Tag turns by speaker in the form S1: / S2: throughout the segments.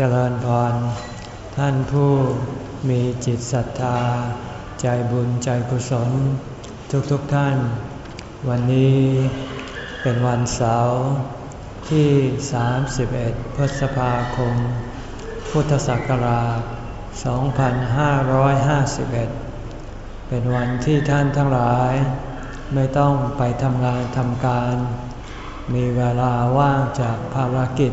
S1: เจริญพร ท่านผู้มีจิตศรัทธา ใจบุญใจกุศล ทุกๆทท่าน วันนี้เป็นวันเสาร์ที่ 31 พฤษภาคม พุทธศักราช 2551 เป็นวันที่ท่านทั้งหลาย ไม่ต้องไปทำงานทำการ มีเวลาว่างจากภารกิจ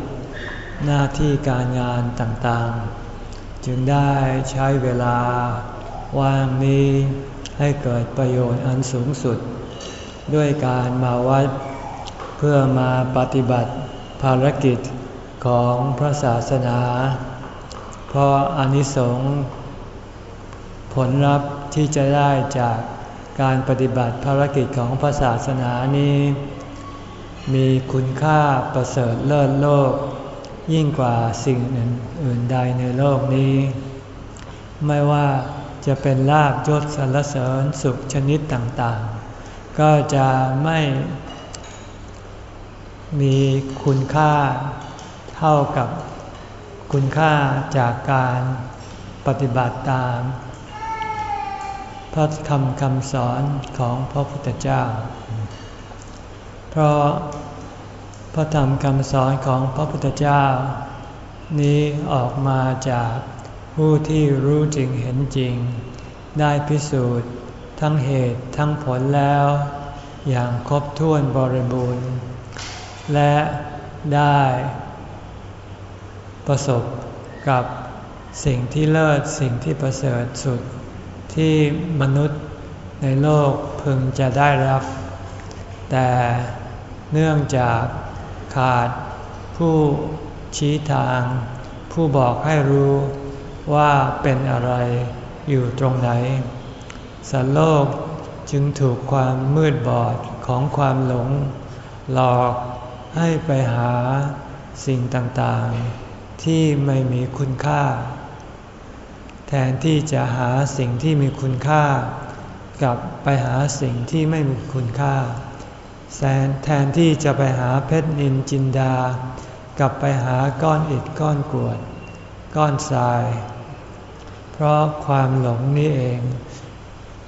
S1: หน้าที่การงานต่างๆ จึงได้ใช้เวลาว่างนี้ให้เกิดประโยชน์อันสูงสุด ด้วยการมาวัด เพื่อมาปฏิบัติภารกิจของพระศาสนา เพราะอานิสงส์ผลลัพธ์ที่จะได้จากการปฏิบัติภารกิจของพระศาสนานี้ มีคุณค่าประเสริฐเลิศโลก ยิ่งกว่าสิ่งอื่นใดในโลกนี้ ไม่ว่าจะเป็นลาบยศสรรเสริญสุขชนิดต่างๆ ก็จะไม่มีคุณค่าเท่ากับคุณค่าจากการปฏิบัติตาม พระคำคำสอนของพระพุทธเจ้า เพราะ พระธรรมคำสอนของพระพุทธเจ้า นี้ออกมาจากผู้ที่รู้จริงเห็นจริง ได้พิสูจน์ทั้งเหตุทั้งผลแล้ว อย่างครบถ้วนบริบูรณ์ และได้ ประสบกับสิ่งที่เลิศสิ่งที่ประเสริฐสุดที่มนุษย์ในโลกพึงจะได้รับ แต่เนื่องจาก ขาด ผู้ชี้ทาง ผู้บอกให้รู้ว่าเป็นอะไรอยู่ตรงไหน สัตว์โลกจึงถูกความมืดบอดของความหลง หลอกให้ไปหาสิ่งต่างๆ ที่ไม่มีคุณค่า แทนที่จะหาสิ่งที่มีคุณค่า กลับไปหาสิ่งที่ไม่มีคุณค่า แแทนที่จะไปหาเพชรนินจินดา กลับไปหาก้อนอิฐก้อนกรวด ก้อนทราย เพราะความหลงนี่เอง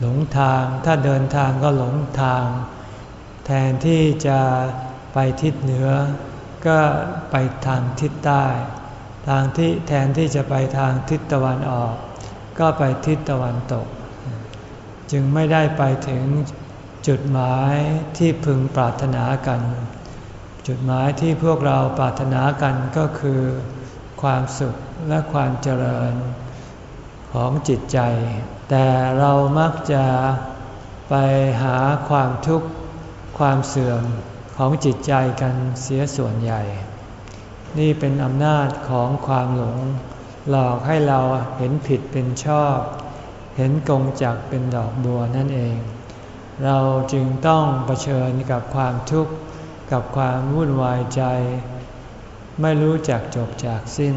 S1: หลงทางถ้าเดินทางก็หลงทาง แทนที่จะไปทิศเหนือ ก็ไปทางทิศใต้ ทางที่แทนที่จะไปทางทิศตะวันออก ก็ไปทิศตะวันตก จึงไม่ได้ไปถึง จุดหมายที่พึงปรารถนากัน จุดหมายที่พวกเราปรารถนากันก็คือ ความสุขและความเจริญ ของจิตใจ แต่เรามักจะไปหาความทุกข์ความเสื่อมของจิตใจกันเสียส่วนใหญ่ นี่เป็นอำนาจของความหลง หลอกให้เราเห็นผิดเป็นชอบ เห็นกงจักเป็นดอกบัวนั่นเอง เราจึงต้องเผชิญกับความทุกข์กับความวุ่นวายใจ ไม่รู้จักจบจากสิ้น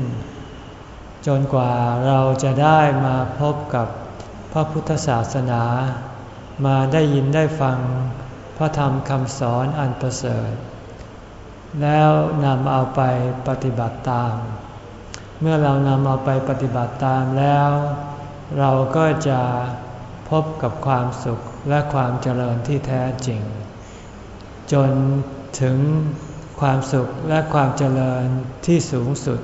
S1: จนกว่าเราจะได้มาพบกับพระพุทธศาสนา มาได้ยินได้ฟังพระธรรมคำสอนอันประเสริฐ แล้วนำเอาไปปฏิบัติตาม เมื่อเรานำเอาไปปฏิบัติตามแล้ว เราก็จะพบกับความสุข และความเจริญที่แท้จริง จนถึงความสุขและความเจริญที่สูงสุด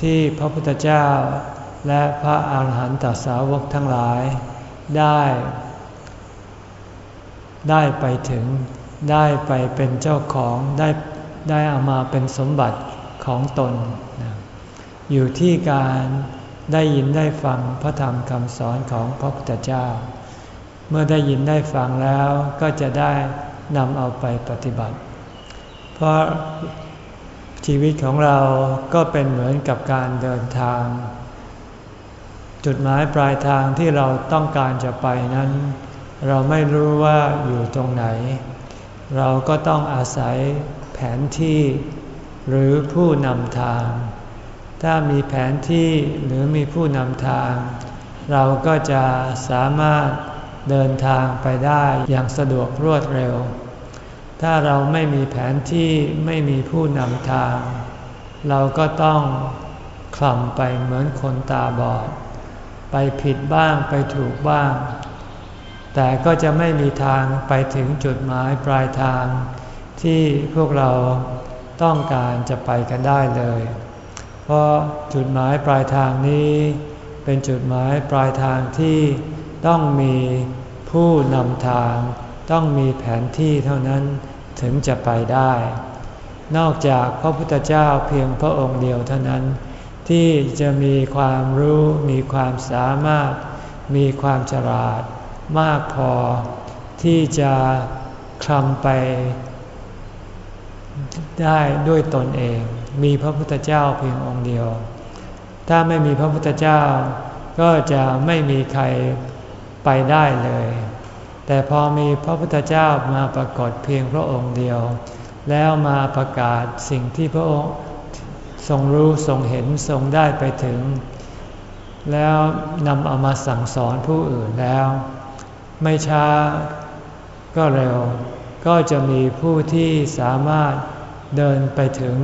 S1: ที่พระพุทธเจ้า และพระอาหารหันตสาวกทั้งหลายได้ ได้ไปถึงได้ไปเป็นเจ้าของได้ได้เอามาเป็นสมบัติของตน อยู่ที่การได้ยินได้ฟังพระธรรมคำสอนของพระพุทธเจ้า เมื่อได้ยินได้ฟังแล้วก็จะได้นำเอาไปปฏิบัติ เพราะชีวิตของเราก็เป็นเหมือนกับการเดินทาง จุดหมายปลายทางที่เราต้องการจะไปนั้น เราไม่รู้ว่าอยู่ตรงไหน เราก็ต้องอาศัยแผนที่หรือผู้นำทาง ถ้ามีแผนที่หรือมีผู้นำทาง เราก็จะสามารถ เดินทางไปได้อย่างสะดวกรวดเร็ว ถ้าเราไม่มีแผนที่ไม่มีผู้นำทาง เราก็ต้องคลำไปเหมือนคนตาบอด ไปผิดบ้างไปถูกบ้าง แต่ก็จะไม่มีทางไปถึงจุดหมายปลายทาง ที่พวกเราต้องการจะไปกันได้เลย เพราะจุดหมายปลายทางนี้ เป็นจุดหมายปลายทางที่ ต้องมีผู้นำทาง ต้องมีแผนที่เท่านั้นถึงจะไปได้ นอกจากพระพุทธเจ้าเพียงพระองค์เดียวเท่านั้น ที่จะมีความรู้มีความสามารถ มีความฉลาด มากพอที่จะคลำไปได้ด้วยตนเอง มีพระพุทธเจ้าเพียงองค์เดียว ถ้าไม่มีพระพุทธเจ้าก็จะไม่มีใคร ไปได้เลย แต่พอมีพระพุทธเจ้ามาปรากฏเพียงพระองค์เดียว แล้วมาประกาศสิ่งที่พระองค์ทรงรู้ทรงเห็นทรงได้ไปถึง แล้วนำเอามาสั่งสอนผู้อื่นแล้ว ไม่ช้าก็เร็ว ก็จะมีผู้ที่สามารถเดินไปถึง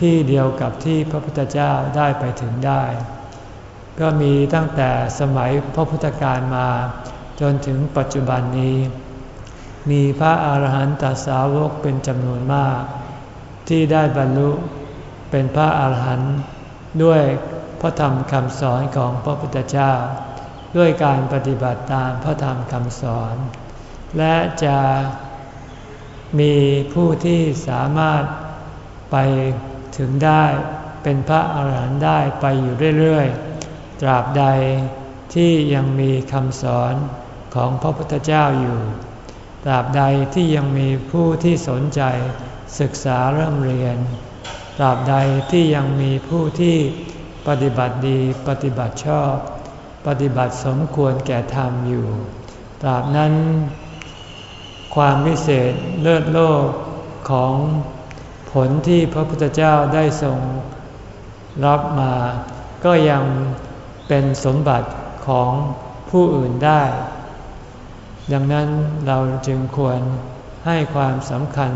S1: ที่เดียวกับที่พระพุทธเจ้าได้ไปถึงได้ ก็มีตั้งแต่สมัยพระพุทธการมา จนถึงปัจจุบันนี้ มีพระอาหารหันตสาวกเป็นจำนวนมาก ที่ได้บรรลุเป็นพระอาหารหันต์ด้วยพระธรรมคำสอนของพระพุทธเจ้า ด้วยการปฏิบัติตามพระธรรมคำสอน และจะมีผู้ที่สามารถไปถึงได้เป็นพระอาหารหันต์ได้ไปอยู่เรื่อยๆ ตราบใดที่ยังมีคำสอนของพระพุทธเจ้าอยู่ ตราบใดที่ยังมีผู้ที่สนใจศึกษาเริ่มเรียน ตราบใดที่ยังมีผู้ที่ปฏิบัติดีปฏิบัติชอบ ปฏิบัติสมควรแก่ธรรมอยู่ ตราบนั้น ความวิเศษเลิศโลกของผลที่พระพุทธเจ้าได้ทรงรับมาก็ยัง เป็นสมบัติของผู้อื่นได้ ดังนั้นเราจึงควรให้ความสำคัญ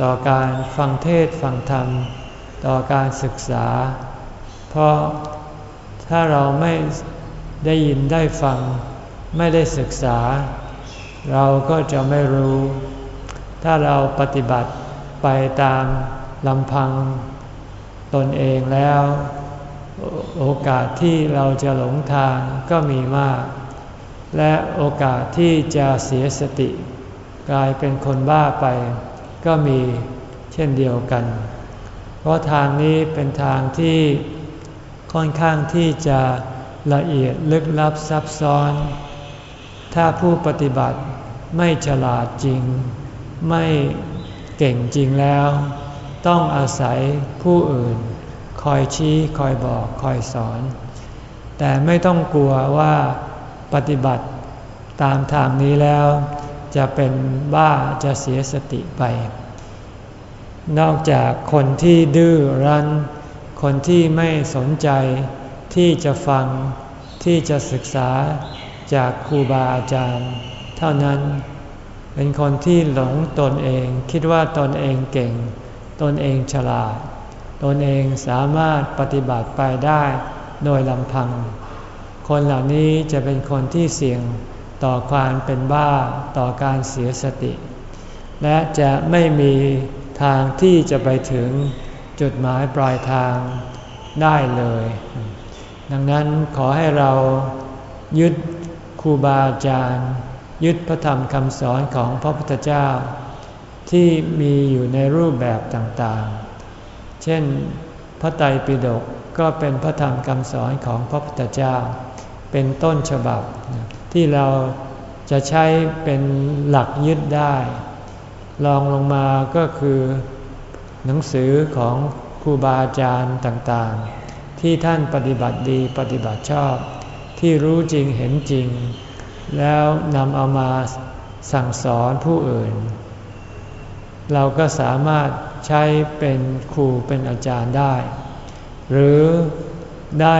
S1: ต่อการฟังเทศฟังธรรม ต่อการศึกษา เพราะถ้าเราไม่ได้ยินได้ฟัง ไม่ได้ศึกษา เราก็จะไม่รู้ ถ้าเราปฏิบัติไปตามลำพังตนเองแล้ว โอกาสที่เราจะหลงทางก็มีมาก และโอกาสที่จะเสียสติ กลายเป็นคนบ้าไป ก็มีเช่นเดียวกัน เพราะทางนี้เป็นทางที่ค่อนข้างที่จะละเอียดลึกลับซับซ้อน ถ้าผู้ปฏิบัติไม่ฉลาดจริง ไม่เก่งจริงแล้ว ต้องอาศัยผู้อื่น คอยชี้คอยบอกคอยสอน แต่ไม่ต้องกลัวว่าปฏิบัติตามทางนี้แล้ว จะเป็นบ้าจะเสียสติไป นอกจากคนที่ดื้อรั้น คนที่ไม่สนใจที่จะฟังที่จะศึกษาจากครูบาอาจารย์ เท่านั้นเป็นคนที่หลงตนเองคิดว่าตนเองเก่ง ตนเองฉลาด ตนเองสามารถปฏิบัติไปได้โดยลำพัง คนเหล่านี้จะเป็นคนที่เสี่ยงต่อความเป็นบ้าต่อการเสียสติ และจะไม่มีทางที่จะไปถึงจุดหมายปลายทางได้เลย ดังนั้นขอให้เรายึดครูบาอาจารย์ ยึดพระธรรมคำสอนของพระพุทธเจ้า ที่มีอยู่ในรูปแบบต่างๆ เช่น พระไตรปิฎกก็เป็นพระธรรมคำสอนของพระพุทธเจ้า เป็นต้นฉบับ ที่เราจะใช้เป็นหลักยึดได้ลองลงมาก็คือหนังสือของครูบาอาจารย์ต่างๆ ที่ท่านปฏิบัติดีปฏิบัติชอบ ที่รู้จริงเห็นจริง แล้วนำเอามาสั่งสอนผู้อื่น เราก็สามารถ ใช้เป็นครูเป็นอาจารย์ได้ หรือได้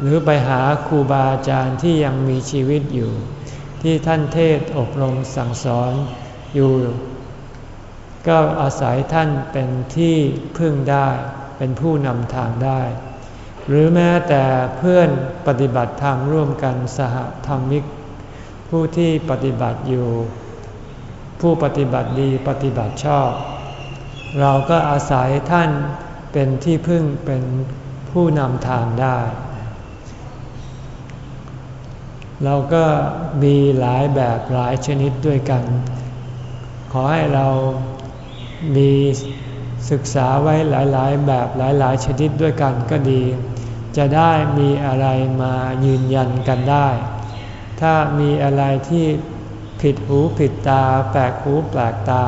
S1: หรือไปหาครูบาอาจารย์ที่ยังมีชีวิตอยู่ ที่ท่านเทศอบรมสั่งสอนอยู่ ก็อาศัยท่านเป็นที่พึ่งได้ เป็นผู้นำทางได้ หรือแม้แต่เพื่อนปฏิบัติธรรมร่วมกันสหธรรมิก ผู้ที่ปฏิบัติอยู่ผู้ปฏิบัติดีปฏิบัติชอบ เราก็อาศัยท่านเป็นที่พึ่งเป็นผู้นำทางได้ เราก็มีหลายแบบหลายชนิดด้วยกัน ขอให้เรามีศึกษาไว้หลาย ๆ แบบหลาย ๆ ชนิดด้วยกันก็ดี จะได้มีอะไรมายืนยันกันได้ ถ้ามีอะไรที่ผิดหูผิดตา แปลกหูแปลกตา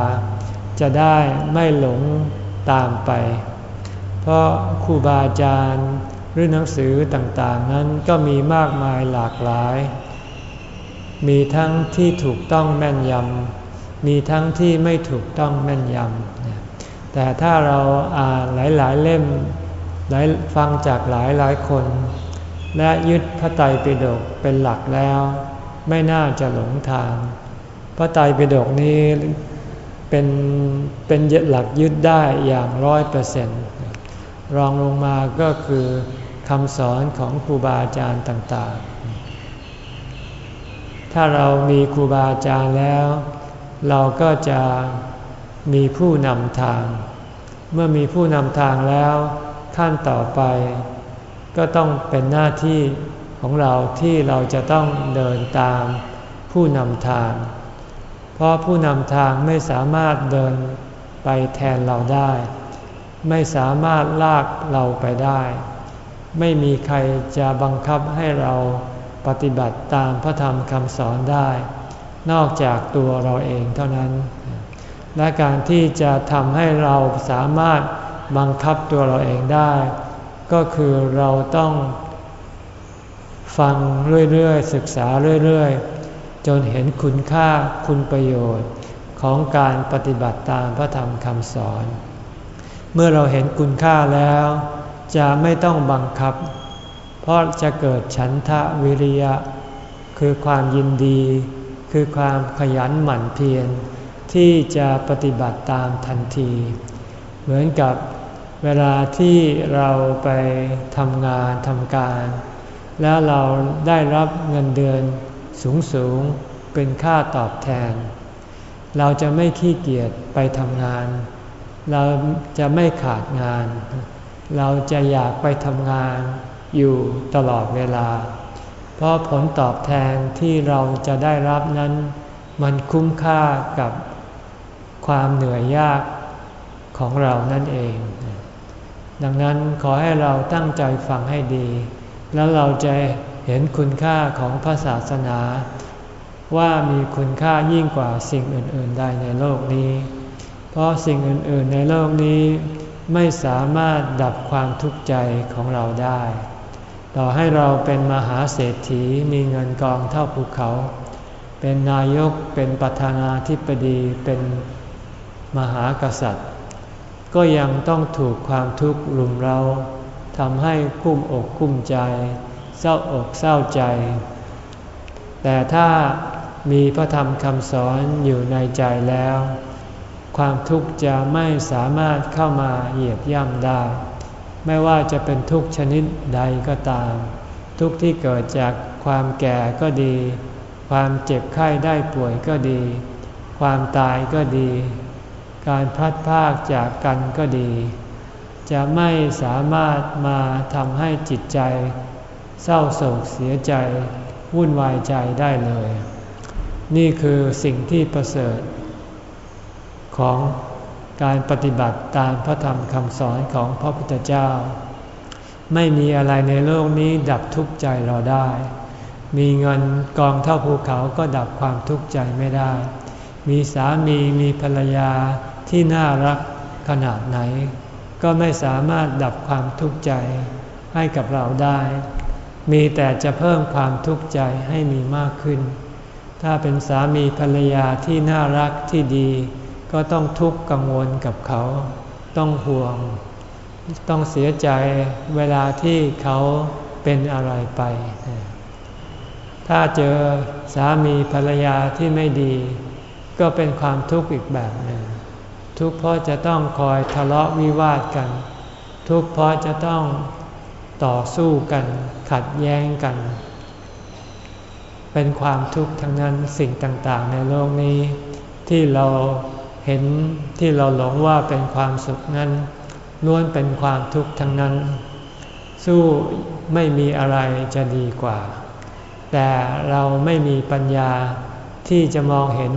S1: จะได้ไม่หลงตามไป เพราะครูบาอาจารย์หรือหนังสือต่างๆ นั้นก็มีมากมายหลากหลาย มีทั้งที่ถูกต้องแม่นยำ มีทั้งที่ไม่ถูกต้องแม่นยำ แต่ถ้าเราอ่านหลายๆเล่มหลายฟังจากหลายหลายคน และยึดพระไตรปิฎกเป็นหลักแล้ว ไม่น่าจะหลงทาง พระไตรปิฎกนี้ เป็นเป็นหลักยึดได้อย่างร้อยเปอร์เซนต์รองลงมาก็คือคำสอนของครูบาอาจารย์ต่างๆ ถ้าเรามีครูบาอาจารย์แล้ว เราก็จะมีผู้นำทาง เมื่อมีผู้นำทางแล้วขั้นต่อไป ก็ต้องเป็นหน้าที่ของเราที่เราจะต้องเดินตามผู้นำทาง เพราะผู้นำทางไม่สามารถเดินไปแทนเราได้ ไม่สามารถลากเราไปได้ ไม่มีใครจะบังคับให้เราปฏิบัติตามพระธรรมคำสอนได้ นอกจากตัวเราเองเท่านั้น และการที่จะทำให้เราสามารถบังคับตัวเราเองได้ ก็คือเราต้องฟังเรื่อยๆ ศึกษาเรื่อยๆ จนเห็นคุณค่าคุณประโยชน์ของการปฏิบัติตามพระธรรมคำสอน เมื่อเราเห็นคุณค่าแล้ว จะไม่ต้องบังคับ เพราะจะเกิดฉันทะวิริยะ คือความยินดี คือความขยันหมั่นเพียรที่จะปฏิบัติตามทันที เหมือนกับเวลาที่เราไปทำงานทำการ แล้วเราได้รับเงินเดือน สูงสูงเป็นค่าตอบแทน เราจะไม่ขี้เกียจไปทำงาน เราจะไม่ขาดงาน เราจะอยากไปทำงานอยู่ตลอดเวลา เพราะผลตอบแทนที่เราจะได้รับนั้น มันคุ้มค่ากับความเหนื่อยยากของเรานั่นเอง ดังนั้นขอให้เราตั้งใจฟังให้ดี แล้วเราจะ เห็นคุณค่าของพระศาสนา ว่ามีคุณค่ายิ่งกว่าสิ่งอื่น ๆ ใดในโลกนี้ เพราะสิ่งอื่น ๆ ในโลกนี้ไม่สามารถดับความทุกข์ใจของเราได้ ต่อให้เราเป็นมหาเศรษฐีมีเงินกองเท่าภูเขา เป็นนายกเป็นประธานาธิบดีเป็นมหากษัตริย์ ก็ยังต้องถูกความทุกข์รุมเราทำให้กุ้มอกกุ้มใจ เศร้าอกเศร้าใจ แต่ถ้ามีพระธรรมคำสอนอยู่ในใจแล้ว ความทุกข์จะไม่สามารถเข้ามาเหยียบย่ำได้ ไม่ว่าจะเป็นทุกชนิดใดก็ตาม ทุกที่เกิดจากความแก่ก็ดี ความเจ็บไข้ได้ป่วยก็ดี ความตายก็ดี การพลัดพรากจากกันก็ดี จะไม่สามารถมาทำให้จิตใจ เศร้าโศกเสียใจ วุ่นวายใจได้เลย นี่คือสิ่งที่ประเสริฐ ของการปฏิบัติตามพระธรรมคำสอนของพระพุทธเจ้า ไม่มีอะไรในโลกนี้ดับทุกข์ใจเราได้ มีเงินกองเท่าภูเขาก็ดับความทุกข์ใจไม่ได้ มีสามีมีภรรยาที่น่ารักขนาดไหน ก็ไม่สามารถดับความทุกข์ใจให้กับเราได้ มีแต่จะเพิ่มความทุกข์ใจให้มีมากขึ้น ถ้าเป็นสามีภรรยาที่น่ารักที่ดี ก็ต้องทุกข์กังวลกับเขา ต้องห่วง ต้องเสียใจเวลาที่เขาเป็นอะไรไป ถ้าเจอสามีภรรยาที่ไม่ดี ก็เป็นความทุกข์อีกแบบหนึ่ง ทุกข์เพราะจะต้องคอยทะเลาะวิวาทกัน ทุกข์เพราะจะต้อง ต่อสู้กันขัดแย้งกัน เป็นความทุกข์ทั้งนั้นสิ่งต่างๆ ในโลกนี้ ที่เราเห็นที่เราหลงว่าเป็นความสุขนั้นล้วนเป็นความทุกข์ทั้งนั้น สู้ไม่มีอะไรจะดีกว่า แต่เราไม่มีปัญญาที่จะมองเห็น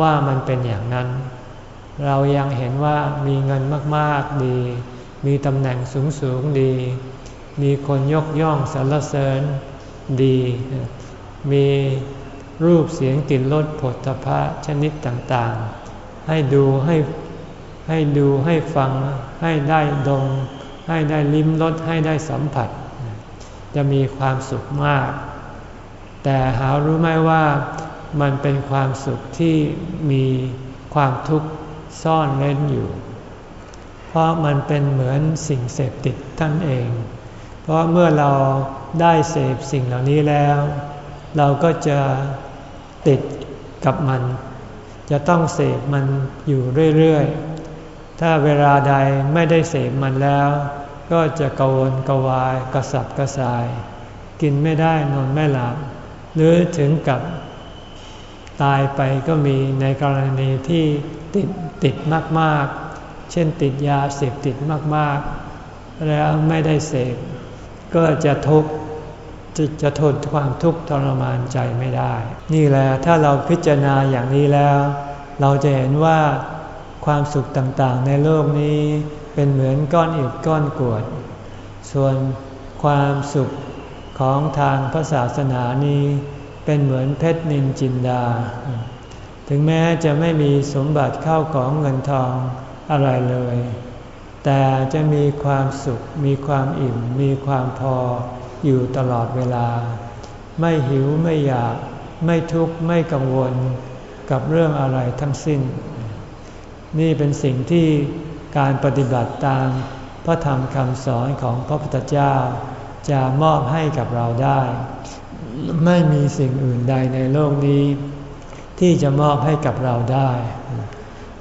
S1: ว่ามันเป็นอย่างนั้น เรายังเห็นว่ามีเงินมาก ๆ ดี มีตำแหน่งสูง ๆ ดี มีคนยกย่องสรรเสริญดี มีรูปเสียงกลิ่นรสผลตภะชนิดต่างๆ ให้ดูให้ให้ดูให้ฟังให้ได้ดม ให้ได้ลิ้มรสให้ได้สัมผัส จะมีความสุขมาก แต่หารู้ไหมว่ามันเป็นความสุขที่มีความทุกข์ซ่อนเล่นอยู่ เพราะมันเป็นเหมือนสิ่งเสพติดท่านเอง เพราะเมื่อเราได้เสพสิ่งเหล่านี้แล้ว เราก็จะติดกับมัน จะต้องเสพมันอยู่เรื่อยๆ ถ้าเวลาใดไม่ได้เสพมันแล้ว ก็จะกวนกวายกระสับกระส่าย กินไม่ได้นอนไม่หลับ หรือถึงกับตายไปก็มีในกรณีที่ติดติดมากๆ เช่นติดยาเสพติดมากๆ แล้วไม่ได้เสพ ก็จะทุกข์จะทนความทุกข์ทรมานใจไม่ได้ นี่แหละถ้าเราพิจารณาอย่างนี้แล้ว เราจะเห็นว่าความสุขต่างๆ ในโลกนี้เป็นเหมือนก้อนอิฐก้อนกวด ส่วนความสุขของทางพระศาสนานี้เป็นเหมือนเพชรนินจินดา ถึงแม้จะไม่มีสมบัติเข้าของเงินทองอะไรเลย แต่จะมีความสุข มีความอิ่ม มีความพออยู่ตลอดเวลา ไม่หิวไม่อยาก ไม่ทุกข์ไม่กังวลกับเรื่องอะไรทั้งสิ้น นี่เป็นสิ่งที่การปฏิบัติตามพระธรรมคำสอนของพระพุทธเจ้า จะมอบให้กับเราได้ ไม่มีสิ่งอื่นใดในโลกนี้ ที่จะมอบให้กับเราได้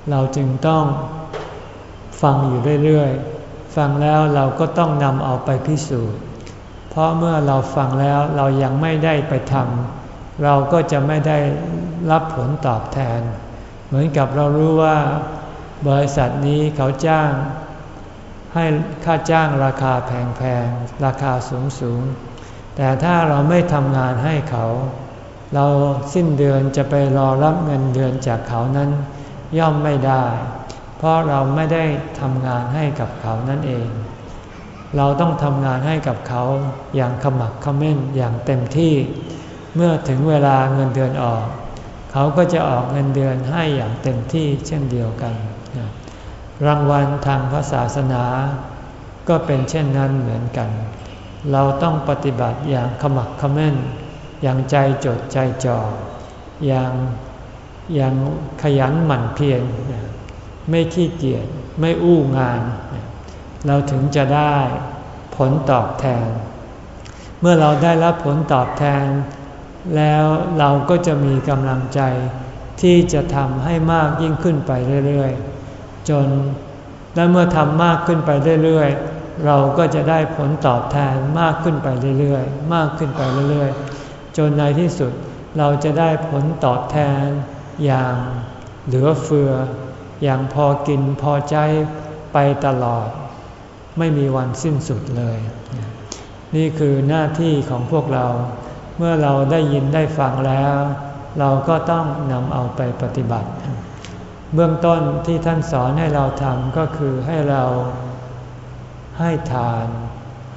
S1: เราจึงต้อง ฟังอยู่เรื่อยๆ ฟังแล้วเราก็ต้องนำเอาไปพิสูจน์ เพราะเมื่อเราฟังแล้วเรายังไม่ได้ไปทำเราก็จะไม่ได้รับผลตอบแทน เหมือนกับเรารู้ว่า บริษัทนี้เขาจ้าง ให้ค่าจ้างราคาแพงๆ ราคาสูงๆ แต่ถ้าเราไม่ทำงานให้เขา เราสิ้นเดือนจะไปรอรับเงินเดือนจากเขานั้น ย่อมไม่ได้ เพราะเราไม่ได้ทำงานให้กับเขานั่นเอง เราต้องทำงานให้กับเขาอย่างขมักขม้นอย่างเต็มที่ เมื่อถึงเวลาเงินเดือนออก เขาก็จะออกเงินเดือนให้อย่างเต็มที่เช่นเดียวกัน รางวัลทางพระศาสนา ก็เป็นเช่นนั้นเหมือนกัน เราต้องปฏิบัติอย่างขมักขม้น อย่างใจจดใจจ่ออย่างอย่างขยันหมั่นเพียร ไม่ขี้เกียจไม่อู้งาน เราถึงจะได้ผลตอบแทน เมื่อเราได้รับผลตอบแทน แล้วเราก็จะมีกำลังใจที่จะทำให้มากยิ่งขึ้นไปเรื่อยๆ จนและเมื่อทำมากขึ้นไปเรื่อยๆ เราก็จะได้ผลตอบแทนมากขึ้นไปเรื่อยๆ มากขึ้นไปเรื่อยๆ จนในที่สุดเราจะได้ผลตอบแทนอย่างเหลือเฟือ อย่างพอกินพอใจไปตลอด ไม่มีวันสิ้นสุดเลย นี่คือหน้าที่ของพวกเรา เมื่อเราได้ยินได้ฟังแล้ว เราก็ต้องนำเอาไปปฏิบัติ เบื้องต้นที่ท่านสอนให้เราทำก็คือให้เราให้ทาน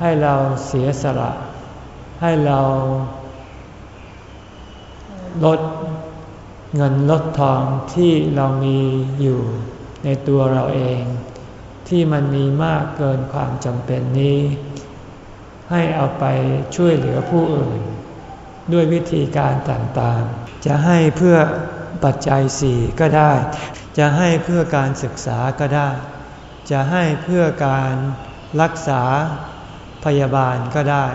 S1: ให้เราเสียสละ ให้เราลด เงินลดทองที่เรามีอยู่ในตัวเราเอง ที่มันมีมากเกินความจำเป็นนี้ ให้เอาไปช่วยเหลือผู้อื่น ด้วยวิธีการต่างๆ จะให้เพื่อปัจจัยสี่ก็ได้ จะให้เพื่อการศึกษาก็ได้ จะให้เพื่อการรักษาพยาบาลก็ได้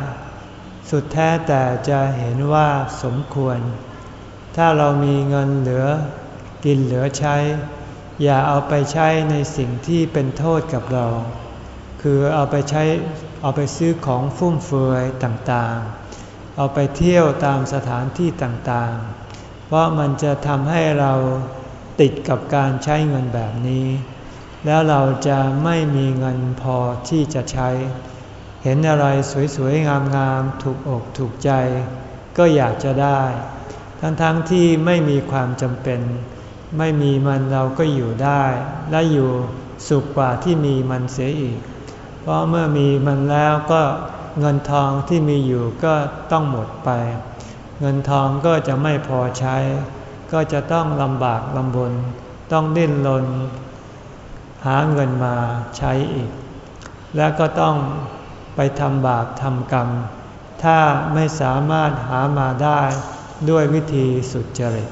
S1: สุดแท้แต่จะเห็นว่าสมควร ถ้าเรามีเงินเหลือกินเหลือใช้ อย่าเอาไปใช้ในสิ่งที่เป็นโทษกับเรา คือเอาไปใช้เอาไปซื้อของฟุ่มเฟือยต่างๆ เอาไปเที่ยวตามสถานที่ต่างๆ เพราะมันจะทำให้เราติดกับการใช้เงินแบบนี้ แล้วเราจะไม่มีเงินพอที่จะใช้ เห็นอะไรสวยๆ งามๆ ถูกอกถูกใจ ก็อยากจะได้ ทั้งๆทที่ไม่มีความจำเป็น ไม่มีมันเราก็อยู่ได้ และอยู่สุขกว่าที่มีมันเสียอีก เพราะเมื่อมีมันแล้วก็เงินทองที่มีอยู่ก็ต้องหมดไป เงินทองก็จะไม่พอใช้ ก็จะต้องลำบากลำบน ต้องดิ้นรนหาเงินมาใช้อีก แล้วก็ต้องไปทำบาปทำกรรม ถ้าไม่สามารถหามาได้ ด้วยวิธีสุดจริต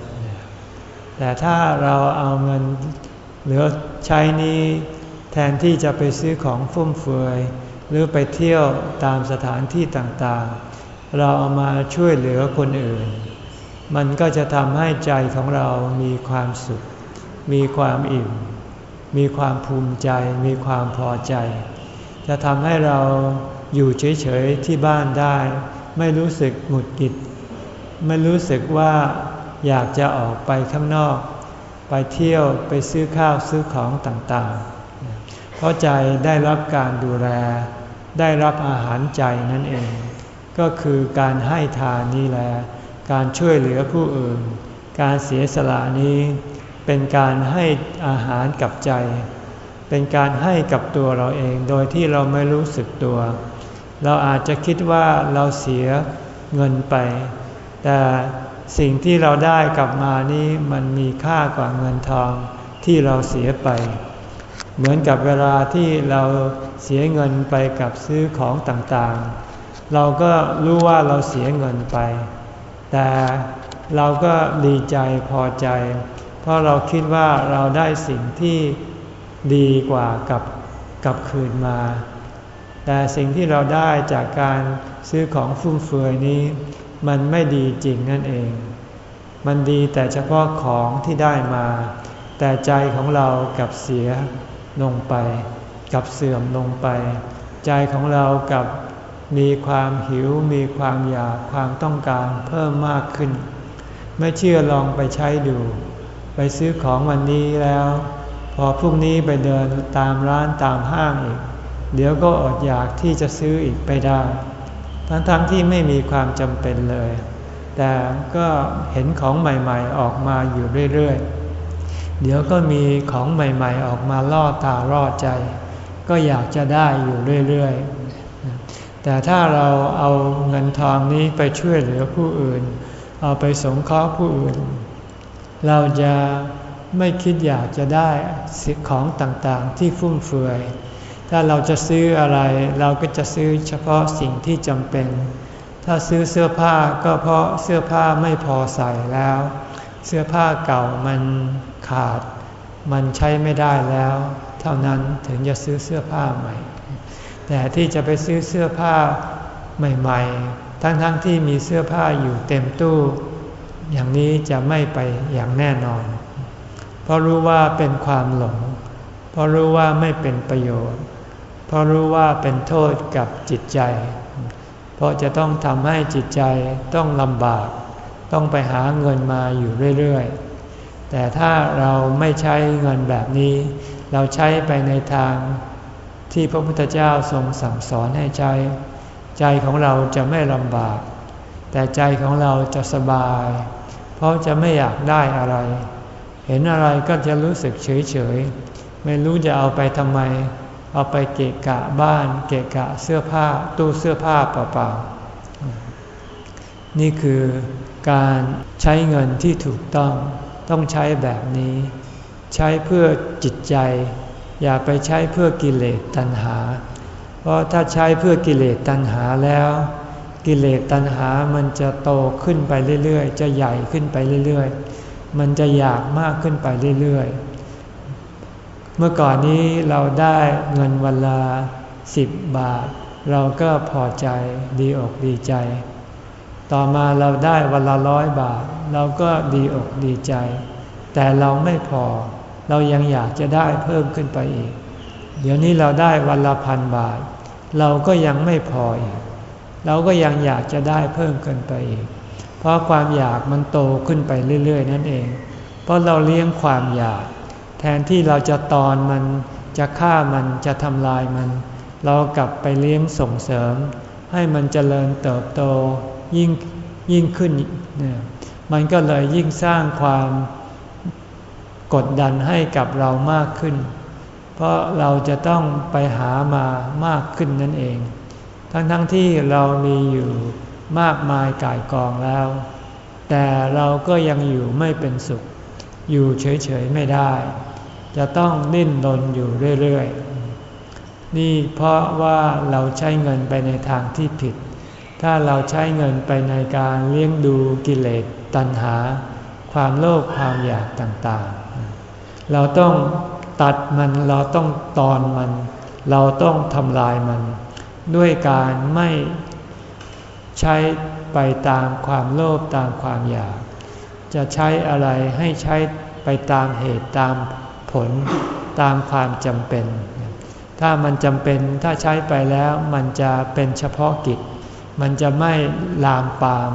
S1: แต่ถ้าเราเอาเงินเหลือใช้นี้แทนที่จะไปซื้อของฟุ่มเฟือย หรือไปเที่ยวตามสถานที่ต่างๆ เราเอามาช่วยเหลือคนอื่น มันก็จะทำให้ใจของเรามีความสุข มีความอิ่ม มีความภูมิใจ มีความพอใจ จะทำให้เราอยู่เฉยๆที่บ้านได้ ไม่รู้สึกหงุดหงิด ไม่รู้สึกว่าอยากจะออกไปข้างนอก ไปเที่ยวไปซื้อข้าวซื้อของต่างๆ เพราะใจได้รับการดูแล ได้รับอาหารใจนั่นเอง ก็คือการให้ทานนี่แหละการช่วยเหลือผู้อื่น การเสียสละนี้เป็นการให้อาหารกับใจ เป็นการให้กับตัวเราเองโดยที่เราไม่รู้สึกตัว เราอาจจะคิดว่าเราเสียเงินไป แต่สิ่งที่เราได้กลับมานี้มันมีค่ากว่าเงินทองที่เราเสียไป เหมือนกับเวลาที่เราเสียเงินไปกับซื้อของต่างๆ เราก็รู้ว่าเราเสียเงินไป แต่เราก็ดีใจพอใจ เพราะเราคิดว่าเราได้สิ่งที่ดีกว่ากับกับคืนมา แต่สิ่งที่เราได้จากการซื้อของฟุ่มเฟือยนี้ มันไม่ดีจริงนั่นเอง มันดีแต่เฉพาะของที่ได้มา แต่ใจของเรากับเสียลงไป กับเสื่อมลงไป ใจของเรากับมีความหิวมีความอยากความต้องการเพิ่มมากขึ้น ไม่เชื่อลองไปใช้ดู ไปซื้อของวันนี้แล้ว พอพรุ่งนี้ไปเดินตามร้านตามห้างอีก เดี๋ยวก็อดอยากที่จะซื้ออีกไปได้ ทั้งๆทที่ไม่มีความจำเป็นเลย แต่ก็เห็นของใหม่ๆออกมาอยู่เรื่อยๆ เดี๋ยวก็มีของใหม่ๆออกมาล่อตาล่อใจ ก็อยากจะได้อยู่เรื่อยๆ แต่ถ้าเราเอาเงินทองนี้ไปช่วยเหลือผู้อื่น เอาไปสงเคราะห์ผู้อื่น เราจะไม่คิดอยากจะได้สิ่งของต่างๆที่ฟุ่มเฟือย ถ้าเราจะซื้ออะไรเราก็จะซื้อเฉพาะสิ่งที่จำเป็น ถ้าซื้อเสื้อผ้าก็เพราะเสื้อผ้าไม่พอใส่แล้ว เสื้อผ้าเก่ามันขาด มันใช้ไม่ได้แล้ว เท่านั้นถึงจะซื้อเสื้อผ้าใหม่ แต่ที่จะไปซื้อเสื้อผ้าใหม่ ๆ ทั้งๆทที่มีเสื้อผ้าอยู่เต็มตู้ อย่างนี้จะไม่ไปอย่างแน่นอน เพราะรู้ว่าเป็นความหลง เพราะรู้ว่าไม่เป็นประโยชน์ เพราะรู้ว่าเป็นโทษกับจิตใจ เพราะจะต้องทำให้จิตใจต้องลำบาก ต้องไปหาเงินมาอยู่เรื่อยๆ แต่ถ้าเราไม่ใช้เงินแบบนี้ เราใช้ไปในทางที่พระพุทธเจ้าทรงสั่งสอนให้ใช้ ใจของเราจะไม่ลำบาก แต่ใจของเราจะสบาย เพราะจะไม่อยากได้อะไร เห็นอะไรก็จะรู้สึกเฉยๆ ไม่รู้จะเอาไปทำไม เอาไปเกะกะบ้าน เกะกะเสื้อผ้าตู้เสื้อผ้าเปล่าๆ นี่คือการใช้เงินที่ถูกต้องต้องใช้แบบนี้ ใช้เพื่อจิตใจ อย่าไปใช้เพื่อกิเลสตัณหา เพราะถ้าใช้เพื่อกิเลสตัณหาแล้ว กิเลสตัณหามันจะโตขึ้นไปเรื่อยๆ จะใหญ่ขึ้นไปเรื่อยๆ มันจะอยากมากขึ้นไปเรื่อยๆ เมื่อก่อนนี้เราได้เงินวันละสิบบาท เราก็พอใจดีอกดีใจ ต่อมาเราได้วันละร้อยบาท เราก็ดีอกดีใจ แต่เราไม่พอ เรายังอยากจะได้เพิ่มขึ้นไปอีก เดี๋ยวนี้เราได้วันละพันบาท เราก็ยังไม่พออีก เราก็ยังอยากจะได้เพิ่มขึ้นไปอีก เพราะความอยากมันโตขึ้นไปเรื่อย ๆ นั่นเอง เพราะเราเลี้ยงความอยาก แทนที่เราจะตอนมันจะฆ่ามันจะทำลายมัน เรากลับไปเลี้ยงส่งเสริม ให้มันเจริญเติบโตยิ่งยิ่งขึ้นเนี่ยมันก็เลยยิ่งสร้างความกดดันให้กับเรามากขึ้น เพราะเราจะต้องไปหามามากขึ้นนั่นเอง ทั้งๆทที่เรามีอยู่มากมายกายกองแล้ว แต่เราก็ยังอยู่ไม่เป็นสุข อยู่เฉยๆไม่ได้ จะต้องดิ้นรนอยู่เรื่อยๆ นี่เพราะว่าเราใช้เงินไปในทางที่ผิด ถ้าเราใช้เงินไปในการเลี้ยงดูกิเลสตัณหา ความโลภความอยากต่างๆ เราต้องตัดมันเราต้องตอนมัน เราต้องทำลายมัน ด้วยการไม่ใช้ไปตามความโลภตามความอยาก จะใช้อะไรให้ใช้ไปตามเหตุตาม ผลตามความจำเป็น ถ้ามันจำเป็นถ้าใช้ไปแล้วมันจะเป็นเฉพาะกิจ มันจะไม่ลามปาม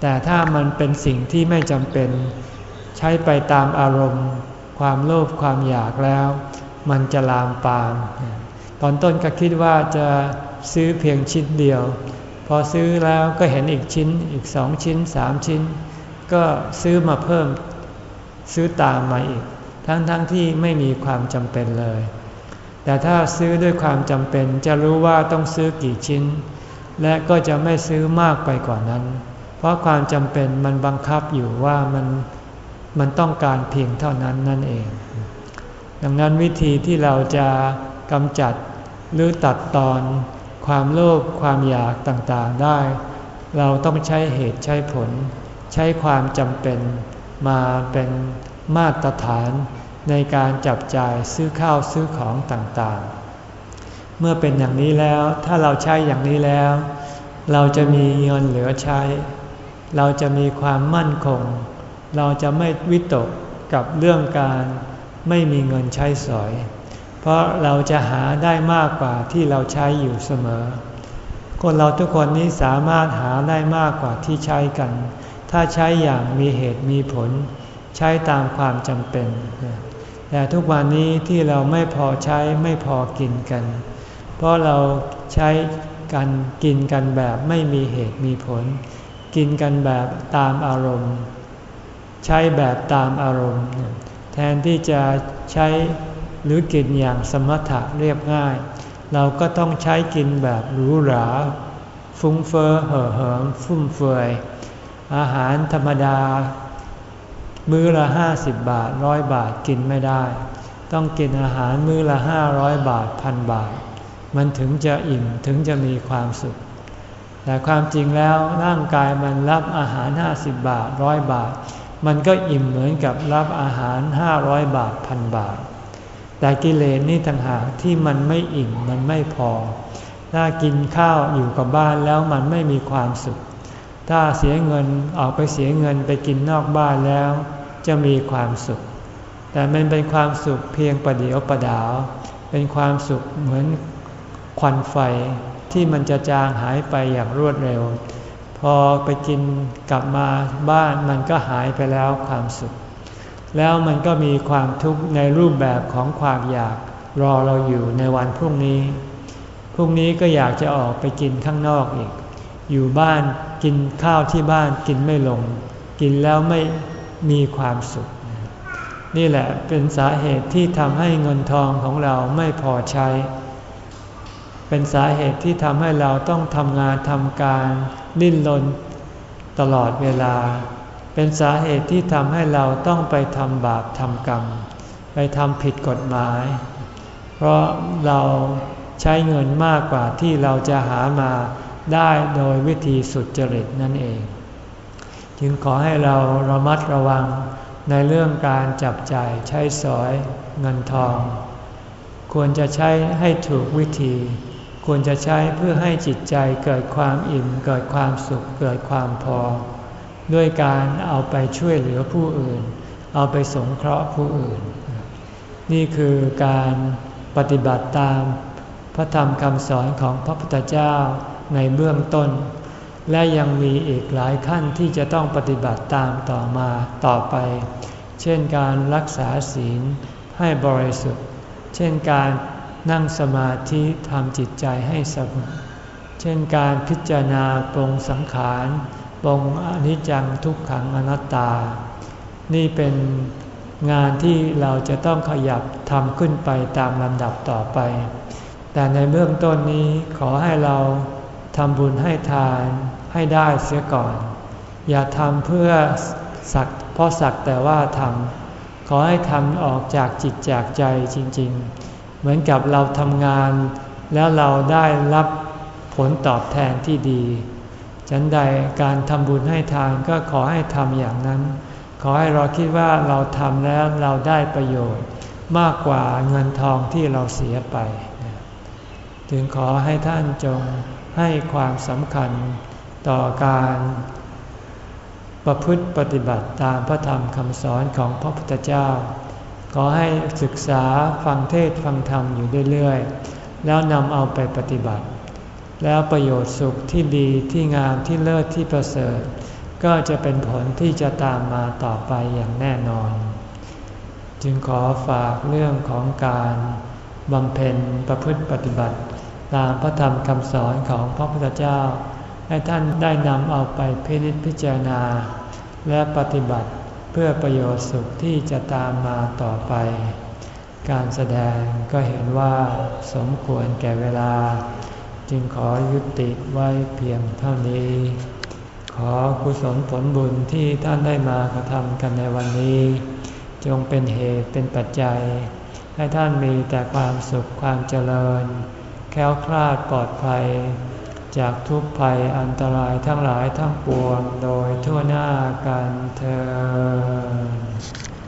S1: แต่ถ้ามันเป็นสิ่งที่ไม่จำเป็น ใช้ไปตามอารมณ์ ความโลภความอยากแล้ว มันจะลามปาม ตอนต้นก็คิดว่าจะซื้อเพียงชิ้นเดียว พอซื้อแล้วก็เห็นอีกชิ้นอีกสองชิ้นสามชิ้น ก็ซื้อมาเพิ่มซื้อตามมาอีก ทั้งๆทที่ไม่มีความจำเป็นเลย แต่ถ้าซื้อด้วยความจำเป็นจะรู้ว่าต้องซื้อกี่ชิ้น และก็จะไม่ซื้อมากไปกว่านั้น เพราะความจำเป็นมันบังคับอยู่ว่ามันมันต้องการเพียงเท่านั้นนั่นเอง ดังนั้นวิธีที่เราจะกำจัดหรือตัดตอนความโลภความอยากต่างๆได้ เราต้องใช้เหตุใช้ผล ใช้ความจำเป็น มาเป็นมาตรฐานในการจับจ่ายซื้อข้าวซื้อของต่างๆ เมื่อเป็นอย่างนี้แล้วถ้าเราใช้อย่างนี้แล้ว เราจะมีเงินเหลือใช้ เราจะมีความมั่นคง เราจะไม่วิตกกับเรื่องการไม่มีเงินใช้สอย เพราะเราจะหาได้มากกว่าที่เราใช้อยู่เสมอ คนเราทุกคนนี้สามารถหาได้มากกว่าที่ใช้กัน ถ้าใช้อย่างมีเหตุมีผล ใช้ตามความจำเป็น แต่ทุกวันนี้ที่เราไม่พอใช้ไม่พอกินกัน เพราะเราใช้กันกินกันแบบไม่มีเหตุมีผล กินกันแบบตามอารมณ์ ใช้แบบตามอารมณ์ แทนที่จะใช้หรือกินอย่างสมถะเรียบง่าย เราก็ต้องใช้กินแบบหรูหรา ฟุ้งเฟอ้อเห่อเหิมฟุ่มเฟือย อาหารธรรมดา มื้อละห้าสิบบาทร้อยบาทกินไม่ได้ ต้องกินอาหารมื้อละห้าร้อยบาทพันบาท มันถึงจะอิ่มถึงจะมีความสุข แต่ความจริงแล้วร่างกายมันรับอาหารห้าสิบบาทร้อยบาท มันก็อิ่มเหมือนกับรับอาหารห้าร้อยบาทพันบาท แต่กิเลสนี่ต่างหากที่มันไม่อิ่มมันไม่พอ ถ้ากินข้าวอยู่กับบ้านแล้วมันไม่มีความสุข ถ้าเสียเงินออกไปเสียเงินไปกินนอกบ้านแล้ว จะมีความสุข แต่มันเป็นความสุขเพียงประเดียวประดาว เป็นความสุขเหมือนควันไฟที่มันจะจางหายไปอย่างรวดเร็ว พอไปกินกลับมาบ้านมันก็หายไปแล้วความสุข แล้วมันก็มีความทุกข์ในรูปแบบของความอยากรอเราอยู่ในวันพรุ่งนี้ พรุ่งนี้ก็อยากจะออกไปกินข้างนอกอีก อยู่บ้าน กินข้าวที่บ้านกินไม่ลง กินแล้วไม่มีความสุข นี่แหละเป็นสาเหตุที่ทำให้เงินทองของเราไม่พอใช้ เป็นสาเหตุที่ทำให้เราต้องทำงานทำการดิ้นรนตลอดเวลา เป็นสาเหตุที่ทำให้เราต้องไปทำบาปทำกรรม ไปทำผิดกฎหมาย เพราะเราใช้เงินมากกว่าที่เราจะหามา ได้โดยวิธีสุดจริตนั่นเอง จึงขอให้เราระมัดระวังในเรื่องการจับจ่ายใช้สอยเงินทอง ควรจะใช้ให้ถูกวิธี ควรจะใช้เพื่อให้จิตใจเกิดความอิ่ม เกิดความสุข เกิดความพอ ด้วยการเอาไปช่วยเหลือผู้อื่น เอาไปสงเคราะห์ผู้อื่น นี่คือการปฏิบัติตามพระธรรมคำสอนของพระพุทธเจ้า ในเบื้องต้น และยังมีอีกหลายขั้นที่จะต้องปฏิบัติตามต่อมาต่อไป เช่นการรักษาศีลให้บริสุทธิ์ เช่นการนั่งสมาธิทำจิตใจให้สงบเช่นการพิจารณาปรงสังขารปรงอนิจจังทุกขังอนัตตา นี่เป็นงานที่เราจะต้องขยับทำขึ้นไปตามลำดับต่อไป แต่ในเบื้องต้นนี้ขอให้เรา ทำบุญให้ทานให้ได้เสียก่อน อย่าทำเพื่อสักเพราะสักแต่ว่าทำขอให้ทำออกจากจิตจากใจจริง ๆ เหมือนกับเราทำงาน แล้วเราได้รับผลตอบแทนที่ดี ฉันใดการทำบุญให้ทานก็ขอให้ทำอย่างนั้น ขอให้เราคิดว่าเราทำแล้วเราได้ประโยชน์ มากกว่าเงินทองที่เราเสียไป จึงขอให้ท่านจง ให้ความสำคัญต่อการประพฤติปฏิบัติตามพระธรรมคำสอนของพระพุทธเจ้า ขอให้ศึกษาฟังเทศฟังธรรมอยู่เรื่อยๆ แล้วนำเอาไปปฏิบัติ แล้วประโยชน์สุขที่ดีที่งามที่เลิศที่ประเสริฐ ก็จะเป็นผลที่จะตามมาต่อไปอย่างแน่นอน จึงขอฝากเรื่องของการบำเพ็ญประพฤติปฏิบัติ ตามพระธรรมคำสอนของพระพุทธเจ้า ให้ท่านได้นำเอาไปพิจิตพิจารณา และปฏิบัติเพื่อประโยชน์สุขที่จะตามมาต่อไป การแสดงก็เห็นว่าสมควรแก่เวลา จึงขอยุติไว้เพียงเท่านี้ ขอกุศลผลบุญที่ท่านได้มากระทำกันในวันนี้ จงเป็นเหตุเป็นปัจจัย ให้ท่านมีแต่ความสุขความเจริญ แค้วคลาดปลอดภัย จากทุกภัยอันตรายทั้งหลายทั้งปวงโดยทั่วหน้ากันเธอ